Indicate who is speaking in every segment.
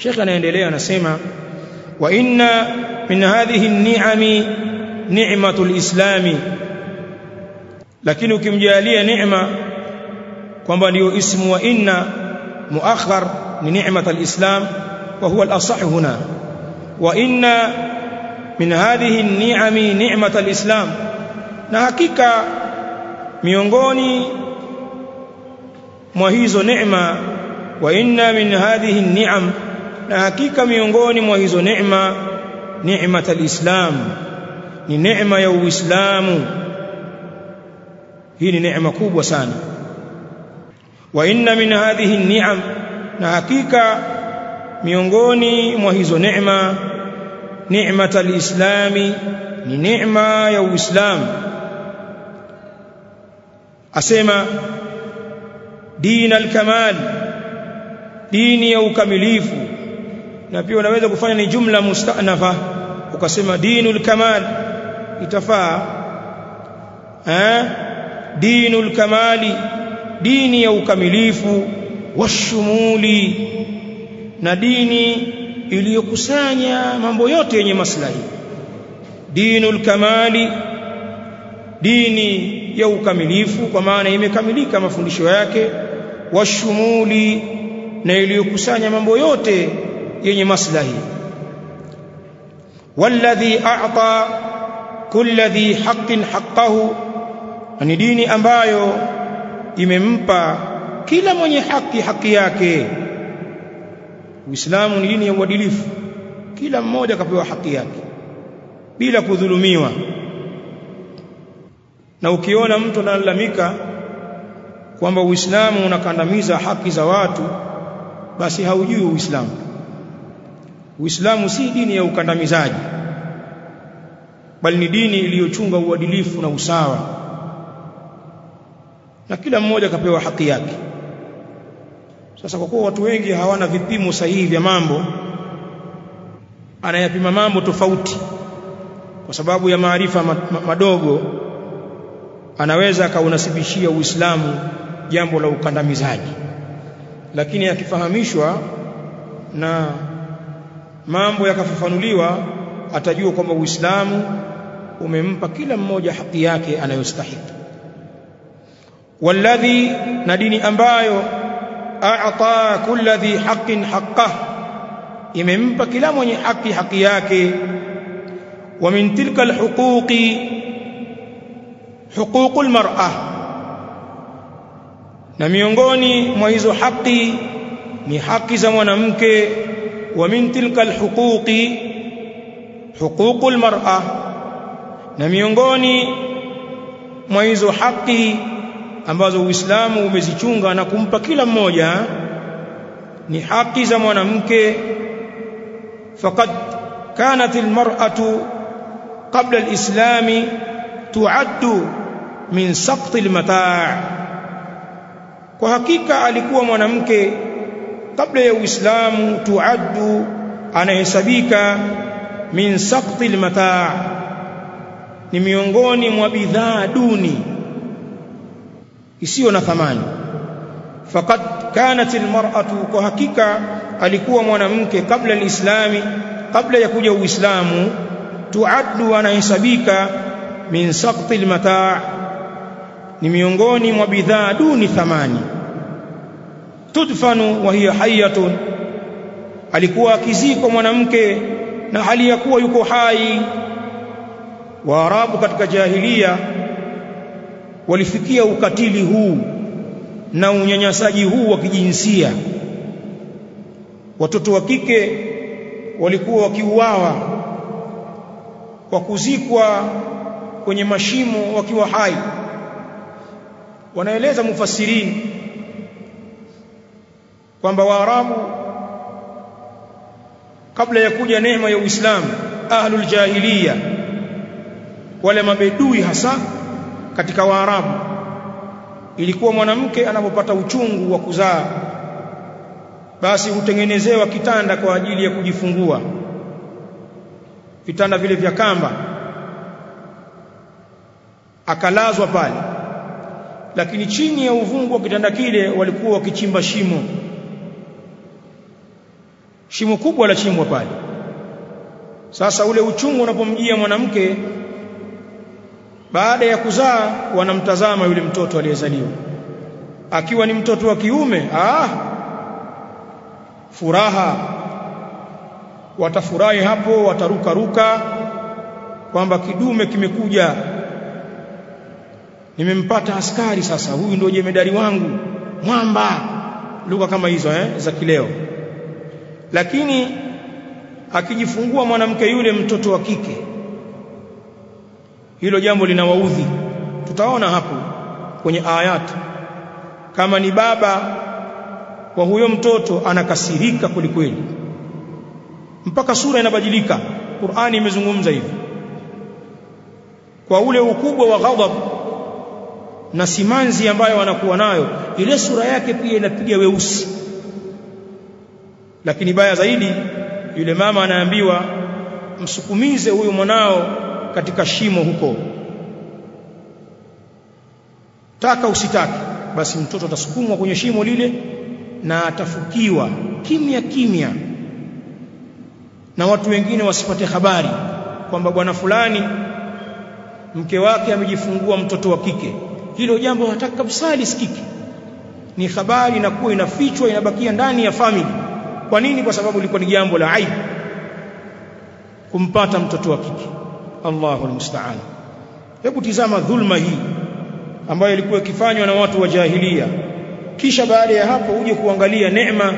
Speaker 1: Sheikh anaendelea anasema wa inna min hadhihi an-ni'ami ni'matul islami. Lakini ukimjalia neema kwamba ndio ismu wa inna muakhar ni ni'matul islam wa huwa al-asah huna. Wa inna min hadhihi an-ni'ami ni'matul islam. Na hakika miongoni mwa hizo neema wa inna min hadhihi ni'am na hakika miongoni mwa hizo neema ni'matul alislam ni neema ya uislamu. Hii ni neema kubwa sana. Wa inna min hadhihi ni'am na hakika miongoni mwa hizo neema ni'matul islami ni neema ya uislamu. Asema din alkamal dini ya ukamilifu na pia unaweza kufanya ni jumla mustanafa ukasema dinul kamal itafaa. Eh? Dinul kamali dini ya ukamilifu washumuli na dini iliyokusanya mambo yote yenye maslahi. Dinul kamali dini ya ukamilifu kwa maana imekamilika mafundisho yake washumuli na iliyokusanya mambo yote yenye maslahi. Walladhi a'ta kulli dhi haqqin haqqahu ni dini ambayo imempa kila mwenye haki haki yake. Uislamu ni dini ya uadilifu. Kila mmoja akapewa haki yake bila kudhulumiwa. Na ukiona mtu analalamika kwamba Uislamu unakandamiza haki za watu basi haujui Uislamu Uislamu si dini ya ukandamizaji bali ni dini iliyochunga uadilifu na usawa. Na kila mmoja akapewa haki yake. Sasa kwa kuwa watu wengi hawana vipimo sahihi vya mambo anayapima mambo tofauti. Kwa sababu ya maarifa madogo anaweza akaunasibishia Uislamu jambo la ukandamizaji. Lakini akifahamishwa na mambo yakafafanuliwa atajua kwamba Uislamu umempa kila mmoja haki yake anayostahili. Walladhi na dini ambayo a'ta kulli dhi haqqin haqqah imempa kila mwenye haki haki yake. Wa min tilka alhuquqi huququl mar'ah na miongoni mwa hizo haki ni haki za mwanamke wa min tilka alhuquqi المرأة na miongoni mwa hizo haki ambazo Uislamu umezichunga na kumpa kila mmoja ni haki za mwanamke. Faqad kanat almar'atu qabla alislam tuaddu min saqt almata' kwa hakika alikuwa mwanamke kabla ya Uislamu tuaddu anahesabika min saqti almataa ni miongoni mwa bidhaa duni isiyo na thamani. Faqad kanat almar'atu kwa hakika alikuwa mwanamke kabla alislami kabla ya kuja uislamu tuaddu anahesabika min saqti almataa ni miongoni mwa bidhaa duni thamani tudfanu wa hiya hayyatun alikuwa akizikwa mwanamke na hali ya kuwa yuko hai. Waarabu katika jahilia walifikia ukatili huu na unyanyasaji huu wa kijinsia. Watoto wa kike walikuwa wakiuawa kwa kuzikwa kwenye mashimo wakiwa hai. Wanaeleza mufassirini kwamba waarabu kabla ya kuja neema ya Uislamu ahlul jahiliya wale mabedui hasa katika waarabu ilikuwa mwanamke anapopata uchungu wa kuzaa basi hutengenezewa kitanda kwa ajili ya kujifungua. Vitanda vile vya kamba akalazwa pale. Lakini chini ya uvungu wa kitanda kile walikuwa wakichimba shimo shimo kubwa la chimbwa pale. Sasa ule uchungu unapomjia mwanamke baada ya kuzaa wanamtazama yule mtoto aliyezaliwa. Akiwa ni mtoto wa kiume ah furaha. Watafurahi hapo wataruka ruka kwamba kidume kimekuja. Nimempata askari sasa huyu ndio jemedari wangu. Mwamba. Lugha kama hizo eh za kileo lakini akijifungua mwanamke yule mtoto wa kike hilo jambo linawaudhi. Tutaona hapo kwenye ayat kama ni baba wa huyo mtoto anakasirika kulikweli mpaka sura inabadilika Qur'ani imezungumza hivi. Kwa ule ukubwa wa ghadhab na simanzi ambayo wanakuwa nayo ile sura yake pia inapiga weusi lakini baya zaidi yule mama anaambiwa msukumize huyu mwanao katika shimo huko. Taka usitaki basi mtoto atasukumwa kwenye shimo lile na atafukiwa kimya kimya. Na watu wengine wasipate habari kwamba bwana fulani mke wake amejifungua mtoto wa kike. Hilo jambo hataka kabisa lisikike ni habari inakuwa inafichwa inabakia ndani ya family kwa nini? Kwa sababu ilikuwa ni jambo la aibu kumpata mtoto wa kike. Allahu almusta'an. Hebu tizama dhulma hii ambayo ilikuwa ikifanywa na watu wa jahilia kisha baada ya hapo uje kuangalia neema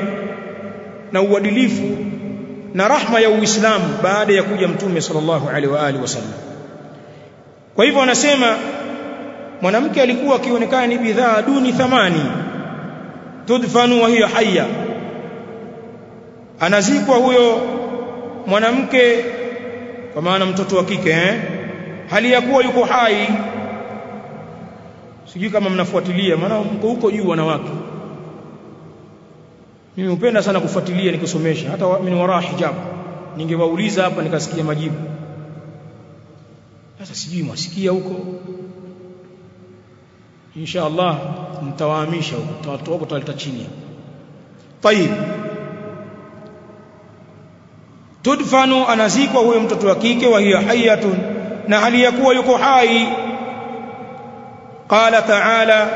Speaker 1: na uadilifu na rahma ya Uislamu baada ya kuja mtume sallallahu alaihi wa alihi wasallam. Kwa hivyo anasema mwanamke alikuwa akionekana ni bidhaa duni thamani tudfanu wa hiya hayya anazikwa huyo mwanamke kwa maana mtoto wa kike eh? hali ya kuwa yuko hai. Sijui kama mnafuatilia maana mko huko juu wanawake. Mimi hupenda sana kufuatilia nikusomesha. Hata mimi wara hijab. Ningewauliza hapa nikasikia majibu. Sasa sijui mwasikia huko. Insha Allah mtawahamisha huko. Tutawatoa chini. Tayib tudfanu anazikwa huyo mtoto wa kike wa hiya hayatun na hali ya kuwa yuko hai. Qala ta'ala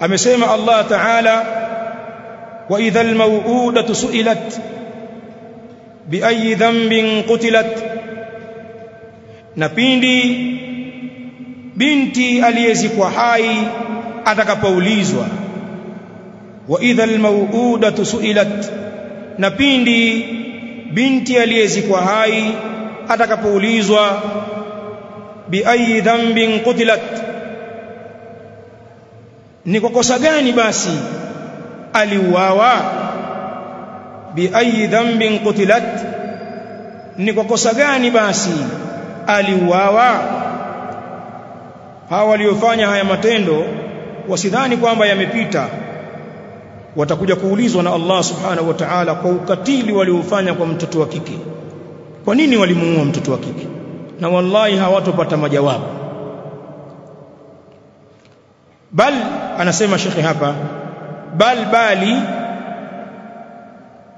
Speaker 1: amesema Allah ta'ala wa idhal al-maw'udatu su'ilat bi ayyi dhanbin qutilat. Na pindi binti aliyezikwa hai atakapoulizwa wa idhal al-maw'udatu su'ilat na pindi binti aliyezikwa hai atakapoulizwa bi ayi dhanbin qutilat ni kwa kosa gani basi aliuawa? Bi ayi dhanbin qutilat ni kwa kosa gani basi aliuawa? Hawa waliofanya haya matendo wasidhani kwamba yamepita watakuja kuulizwa na Allah subhanahu wa ta'ala kwa ukatili waliofanya kwa mtoto wa kike. Kwa nini walimuua mtoto wa kike? Na wallahi hawatopata majawabu. Bal anasema shekhe hapa bal bali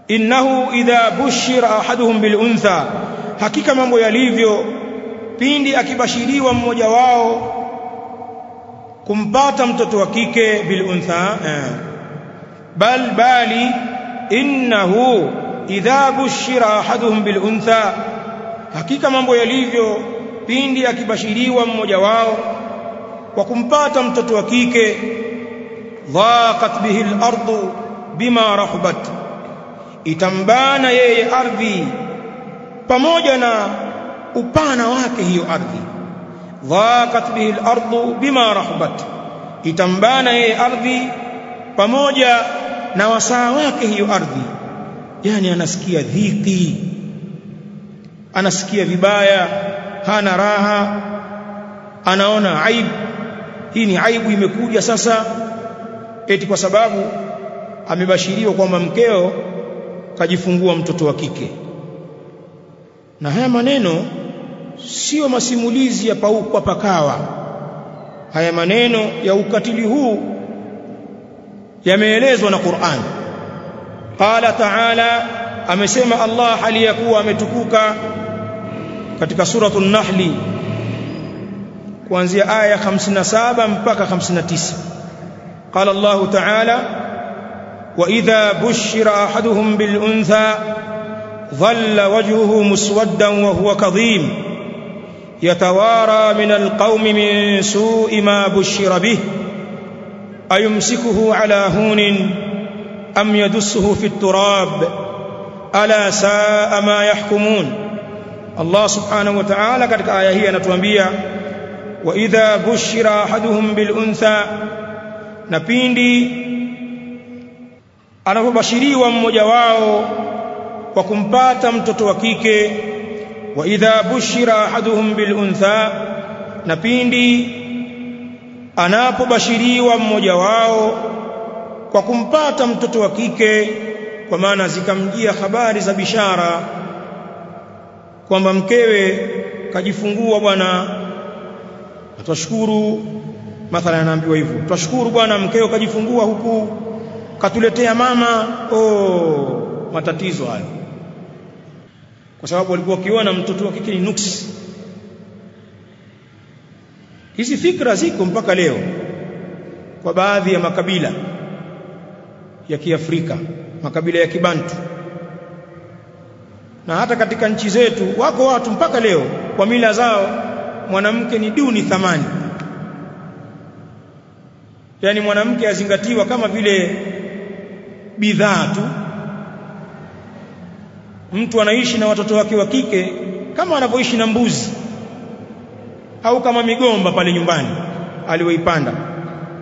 Speaker 1: innahu idha bushira ahaduhum bil untha hakika mambo yalivyo pindi akibashiriwa mmoja wao kumpata mtoto wa kike bil untha eh. Bali innahu idha bushira ahaduhum bil untha hakika mambo yalivyo pindi akibashiriwa mmoja wao kwa kumpata mtoto wa kike dhaqat bihi al-ardu bima rahubat itambana yeye ardhi pamoja na upana wake hiyo ardhi dhaqat bihi al-ardu bima rahubat itambana yeye ardhi pamoja na wasaa wake hiyo ardhi. Yani anasikia dhiki. Anasikia vibaya. Hana raha. Anaona aibu. Hii ni aibu imekuja sasa. Eti kwa sababu amebashiriwa kwamba mkeo kajifungua mtoto wa kike. Na haya maneno sio masimulizi ya paukwa pakawa. Haya maneno ya ukatili huu yameelezwa na Qur'an qala ta'ala amesema Allah aliyakuwa ametukuka katika suratul nahli kuanzia aya 57 mpaka 59 qala Allah ta'ala wa idha bushira ahaduhum bil untha dhalla wajhuhu muswaddan wa huwa kadhim يتوارى من القوم من سوء ما بشر به ayumsikuhu ala hunin am yadussuhu fi turab ala saa ma yahkumun. Allah subhanahu wa ta'ala katika aya hii anatuambia wa idha bushira ahaduhum bil untha na pindi anapobashiriwa mmoja wao kwa kumpata mtoto wa kike wa idha bushira ahaduhum bil untha na pindi anapobashiriwa mmoja wao kwa kumpata mtoto wa kike kwa maana zikamjia habari za bishara kwamba mkewe kajifungua bwana twashukuru. Mathalan anaambiwa hivyo twashukuru bwana mkeo kajifungua huku katuletea mama. Oh matatizo hayo. Kwa sababu walikuwa wakiona mtoto wa kike ni nuksi hizi fikra ziko mpaka leo kwa baadhi ya makabila ya Kiafrika makabila ya Kibantu. Na hata katika nchi zetu wako watu mpaka leo kwa mila zao mwanamke ni duni thamani. Yani mwanamke azingatiwa kama vile bidhaa tu. Mtu anaishi na watoto wake wa kike kama anavyoishi na mbuzi au kama migomba pale nyumbani. Aliyoipanda.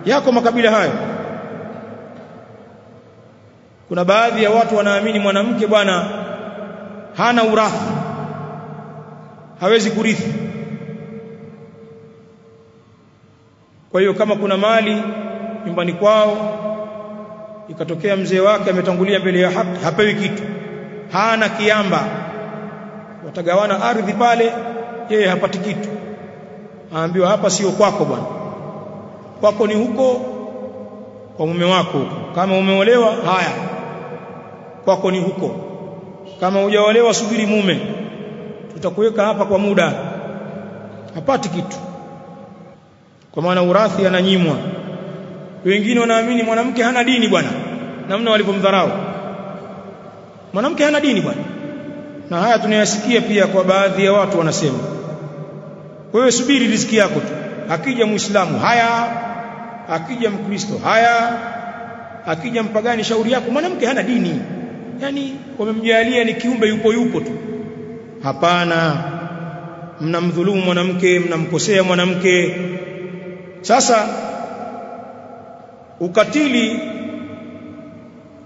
Speaker 1: Yako makabila hayo. Kuna baadhi ya watu wanaamini mwanamke bwana hana urathi hawezi kurithi. Kwa hiyo kama kuna mali nyumbani kwao ikatokea mzee wake ametangulia mbele ya haki hapewi kitu. Hana kiamba. Watagawana ardhi pale yeye hapati kitu aambiwa hapa sio kwako bwana. Kwako ni huko kwa mume wako kama umeolewa haya. Kwako ni huko. Kama hujaolewa subiri mume. Tutakuweka hapa kwa muda. Hapati kitu. Kwa maana urathi ananyimwa. Wengine wanaamini mwanamke hana dini bwana. Namna walivyomdharau. Mwanamke hana dini bwana. Na haya tunayasikia pia kwa baadhi ya watu wanasema wewe subiri riziki yako tu. Akija muislamu haya. Akija mkristo haya. Akija mpagani shauri yako mwanamke hana dini. Yani wamemjalia ni kiumbe yupo yupo tu. Hapana. Mnamdhulumu mwanamke mnamkosea mwanamke. Sasa ukatili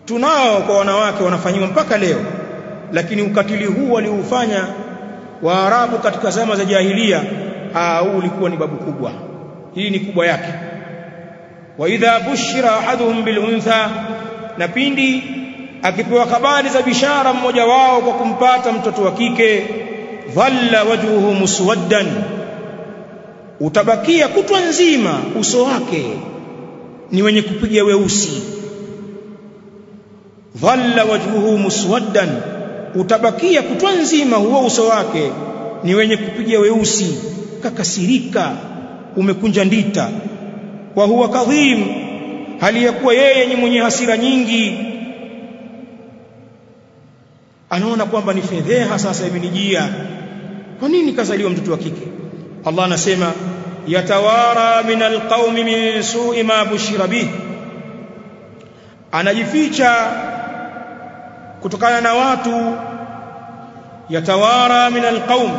Speaker 1: tunao kwa wanawake wanafanyiwa mpaka leo. Lakini ukatili huu waliufanya waarabu katika zama za jahilia huu ulikuwa ni babu kubwa. Hii ni kubwa yake. Wa idha bushira ahaduhum bil untha na pindi akipewa habari za bishara mmoja wao kwa kumpata mtoto wa kike dhalla wajhuhu muswaddan utabakia kutwa nzima uso wake ni wenye kupiga weusi. Dhalla wajhuhu muswaddan utabakia kutwa nzima huo uso wake ni wenye kupiga weusi kakasirika umekunja ndita. Wa huwa kadhim hali ya kuwa yeye ni mwenye hasira nyingi. Anaona kwamba ni fedheha sasa imenijia. Kwa nini kazaliwa mtoto wa kike? Allah anasema yatawara min alqaumi min su'i ma bushira bih anajificha kutokana na watu. Yatawara min alqaum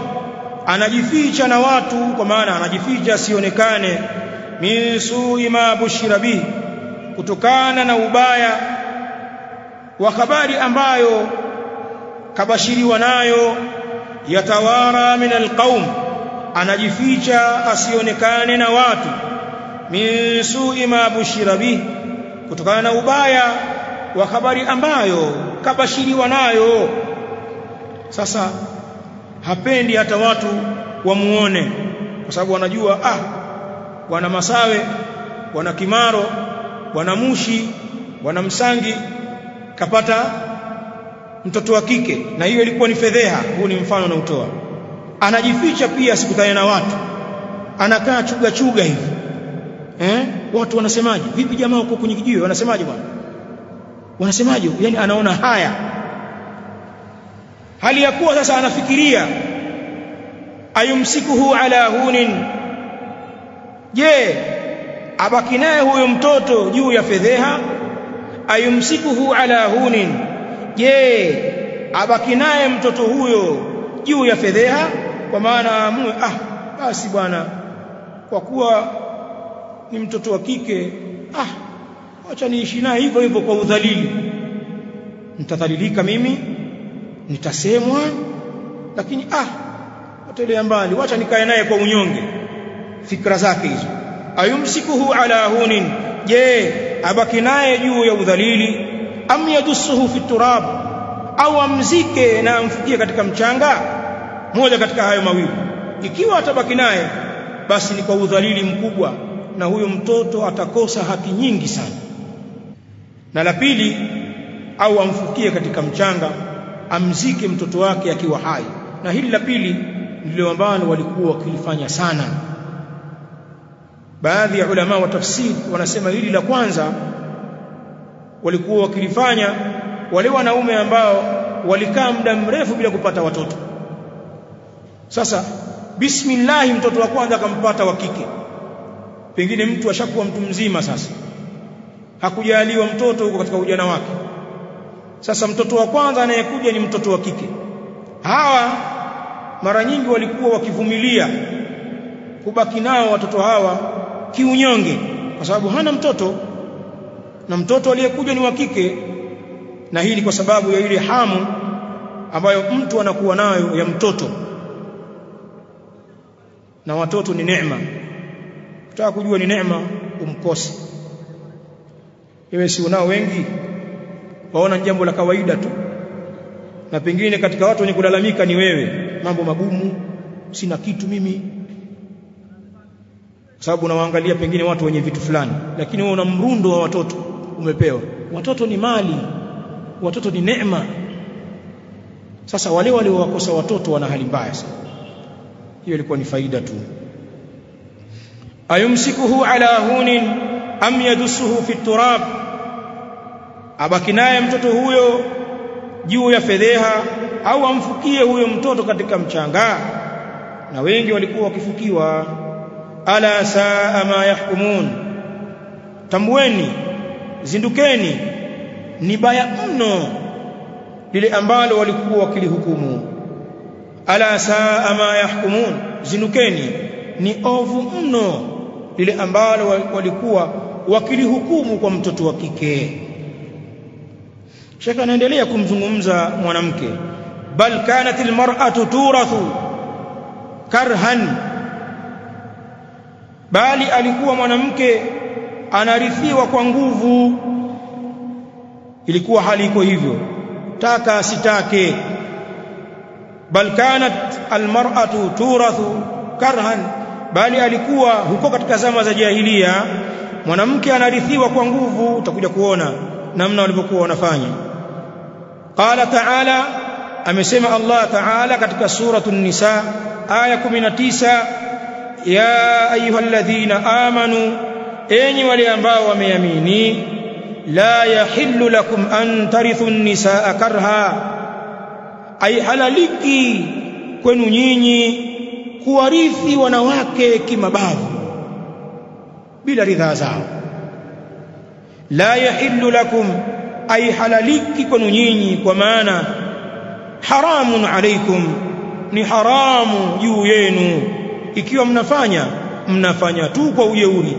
Speaker 1: anajificha na watu kwa maana anajificha asionekane. Min su'i ma bushira bi kutokana na ubaya wa habari ambayo kabashiriwa nayo yatawara min alqaum anajificha asionekane na watu. Min su'i ma bushira bi kutokana na ubaya wa habari ambayo kabashiriwa nayo. Sasa hapendi hata watu wamuone kwa sababu wanajua ah wana masawe wana kimaro wana mushi wana msangi kapata mtoto wa kike. Na hiyo ilikuwa ni fedheha huu ni mfano na utoa anajificha pia asikutane na watu anakaa chuga chuga hivi. Eh watu wanasemaje? Vipi jamaa huko kwenye kijiwe wanasemaje bwana? Wanasemaje yani anaona haya hali ya kuwa sasa anafikiria ayumsikuhu ala hunin. Je abaki naye huyo mtoto juu ya fedheha? Ayumsikuhu ala hunin. Je abaki naye mtoto huyo juu ya fedheha? Kwa maana amue ah basi bwana kwa kuwa ni mtoto wa kike ah acha niishi naye hivyo hivyo kwa udhalili. Nitadhalilika mimi nitasemwa lakini ah watelea mbali. Wacha nikae naye kwa unyonge. Fikra zake hizo. Ayumsikuhu ala hunin. Je abaki naye juu ya udhalili? Am yadussuhu fi turab? Au amzike na amfukie katika mchanga? Moja katika hayo mawili. Ikiwa atabaki naye basi ni kwa udhalili mkubwa na huyo mtoto atakosa haki nyingi sana. Na la pili au amfukie katika mchanga amzike mtoto wake akiwa hai. Na hili la pili ndilo ambalo walikuwa wakilifanya sana. Baadhi ya ulama wa tafsiri wanasema hili la kwanza walikuwa wakilifanya wale wanaume ambao walikaa muda mrefu bila kupata watoto. Sasa bismillah mtoto wa kwanza akampata wa kike. Pengine mtu ashakuwa mtu mzima sasa. Hakujaliwa mtoto huko katika ujana wake sasa mtoto wa kwanza anayekuja ni mtoto wa kike. Hawa mara nyingi walikuwa wakivumilia kubaki nao watoto hawa kiunyonge kwa sababu hana mtoto. Na mtoto aliyekuja ni wa kike na hii ni kwa sababu ya ile hamu ambayo mtu anakuwa nayo ya mtoto. Na watoto ni neema. Ukitaka kujua ni neema umkose. Iwe si unao wengi waona jambo la kawaida tu. Na pengine katika watu wenye kulalamika ni wewe. Mambo magumu. Sina kitu mimi. Sababu unawaangalia pengine watu wenye vitu fulani. Lakini wewe una mrundo wa watoto umepewa. Watoto ni mali. Watoto ni neema. Sasa wale waliowakosa watoto wana hali mbaya sana. Hiyo ilikuwa ni faida tu. Ayumsikuhu ala hunin am yadussuhu fi turab abaki naye mtoto huyo juu ya fedheha au amfukie huyo mtoto katika mchanga? Na wengi walikuwa wakifukiwa ala saa ma yahkumun. Tambueni zindukeni ni baya mno lile ambalo walikuwa wakilihukumu. Ala saa ma yahkumun. Zindukeni ni ovu mno lile ambalo walikuwa wakilihukumu kwa mtoto wa kike Sheikh anaendelea kumzungumza mwanamke. Bal kanat almar'atu turathu karhan. Bali alikuwa mwanamke anarithiwa kwa nguvu. Ilikuwa hali iko hivyo. Taka sitake bal kanat almar'atu turathu karhan. Bali alikuwa huko katika zama za jahiliya mwanamke anarithiwa kwa nguvu. Utakuja kuona namna walivyokuwa wanafanya qala ta'ala amesema Allah ta'ala katika suratul nisa aya 19 ya ayyuhalladhina amanu enyi wale ambao wameamini la yahillu lakum an tarithu an-nisaa karha. Ay halaliki kwenu nyinyi kuwarithi wanawake kimabavu bila ridhaa zao. La yahillu lakum ay halaliki kwenu nyinyi kwa maana haramun alaikum ni haramu juu yenu. Ikiwa mnafanya mnafanya tu kwa ujeuri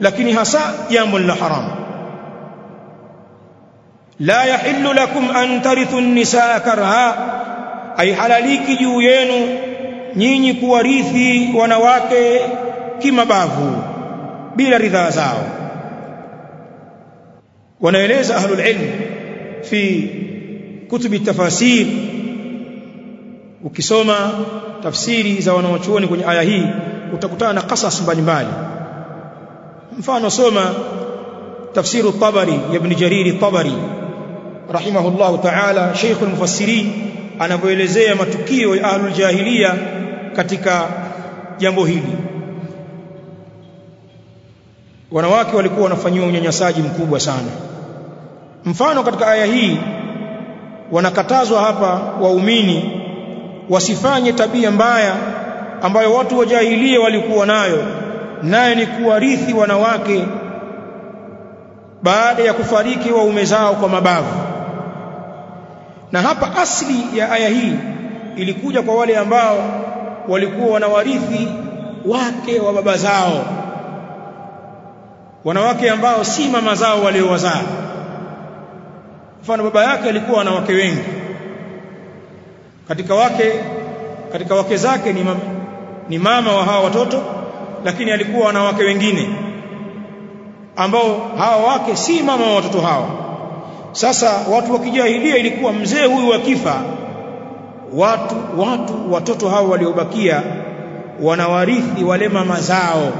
Speaker 1: lakini hasa jambo la haramu. La yahillu lakum an tarithu an-nisaa karha ay halaliki juu yenu nyinyi kuwarithi wanawake kimabavu bila ridhaa zao wanaeleza ahlul ilm fi kutubi tafasir. Ukisoma tafsiri za wanawachuoni kwenye aya hii utakutana na qasas mbalimbali. Mfano soma tafsiru tabari ibn jariri tabari rahimahullahu ta'ala Sheikh al-Mufassirin anavyoelezea matukio ya ahlul jahiliya katika jambo hili wanawake walikuwa wanafanyiwa unyanyasaji mkubwa sana. Mfano katika aya hii wanakatazwa hapa waumini wasifanye tabia mbaya ambayo watu wa jahilia walikuwa nayo naye ni kuwarithi wanawake baada ya kufariki waume zao kwa mabavu. Na hapa asli ya aya hii ilikuja kwa wale ambao walikuwa wanawarithi wake wa baba zao wanawake ambao si mama zao waliowazaa. Mfano baba yake alikuwa na wake wengi. Katika wake katika wake zake ni mama, ni mama wa hawa watoto lakini alikuwa na wake wengine ambao hawa wake si mama wa watoto hawa sasa watu wa kijahilia ilikuwa mzee huyu akifa watu watu watoto hao waliobakia wanawarithi wale mama zao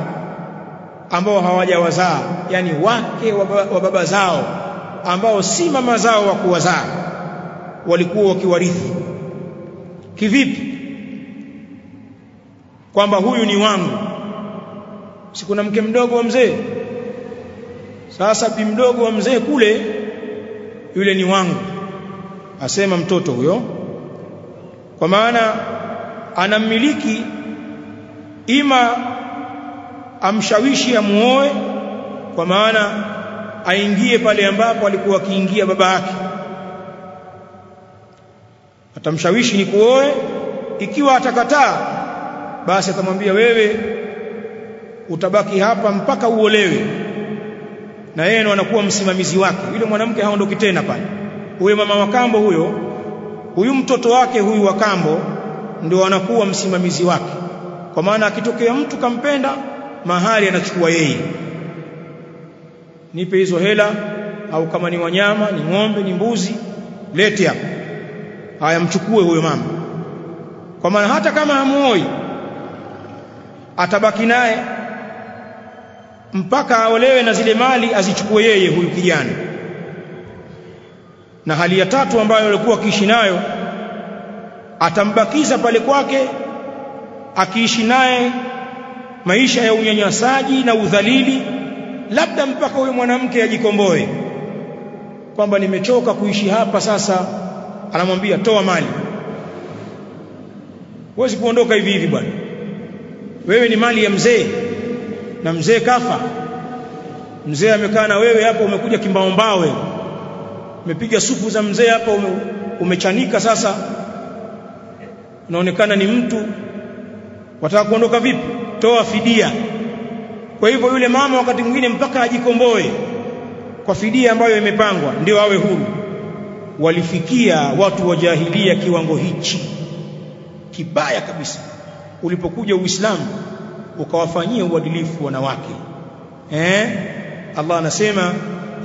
Speaker 1: ambao hawajawazaa yani wake wa baba zao ambao si mama zao wa kuwazaa walikuwa wakiwarithi. Kivipi? Kwamba huyu ni wangu. Si kuna mke mdogo wa mzee? Sasa bi mdogo wa mzee kule yule ni wangu asema mtoto huyo. Kwa maana anamiliki ima amshawishi amuoe kwa maana aingie pale ambapo alikuwa akiingia baba yake. Atamshawishi ni kuoe ikiwa atakataa basi atamwambia wewe utabaki hapa mpaka uolewe. Na yeye ndo anakuwa msimamizi wake. Yule mwanamke haondoki tena pale. Huyo mama wa kambo huyo huyu mtoto wake huyu wa kambo ndio anakuwa msimamizi wake. Kwa maana akitokea mtu kampenda mahali anachukua yeye. Nipe hizo hela au kama ni wanyama ni ng'ombe ni mbuzi lete hapa haya mchukue huyo mama. Kwa maana hata kama hamuoi atabaki naye mpaka aolewe na zile mali azichukue yeye huyu kijana. Na hali ya tatu ambayo alikuwa akiishi nayo atambakiza pale kwake akiishi naye maisha ya unyanyasaji na udhalili labda mpaka huyo mwanamke ajikomboe. Kwamba nimechoka kuishi hapa sasa anamwambia toa mali. Huwezi kuondoka hivi hivi bwana. Wewe ni mali ya mzee na mzee kafa. Mzee amekaa na wewe hapo umekuja kimbaombawe umepiga supu za mzee hapa ume, umechanika sasa. Unaonekana ni mtu. Wataka kuondoka vipi toa fidia. Kwa hivyo yule mama wakati mwingine mpaka ajikomboe kwa fidia ambayo imepangwa ndio awe huru. Walifikia watu wa jahilia kiwango hichi. Kibaya kabisa. Ulipokuja uislamu ukawafanyia uadilifu wanawake. Eh? Allah anasema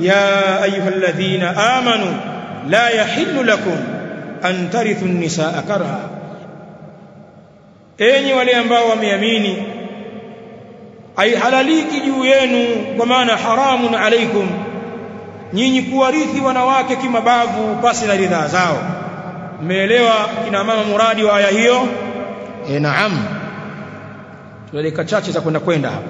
Speaker 1: ya ayyuhalladhina amanu la yahillu lakum an tarithu an-nisaa karha. Enyi wale ambao wameamini aihalaliki juu yenu kwa maana haramun alaikum nyinyi kuwarithi wanawake kimabavu pasi na ridhaa zao. Mmeelewa kina mama muradi wa aya hiyo? E naam. Tuna dakika chache za kwenda kwenda hapa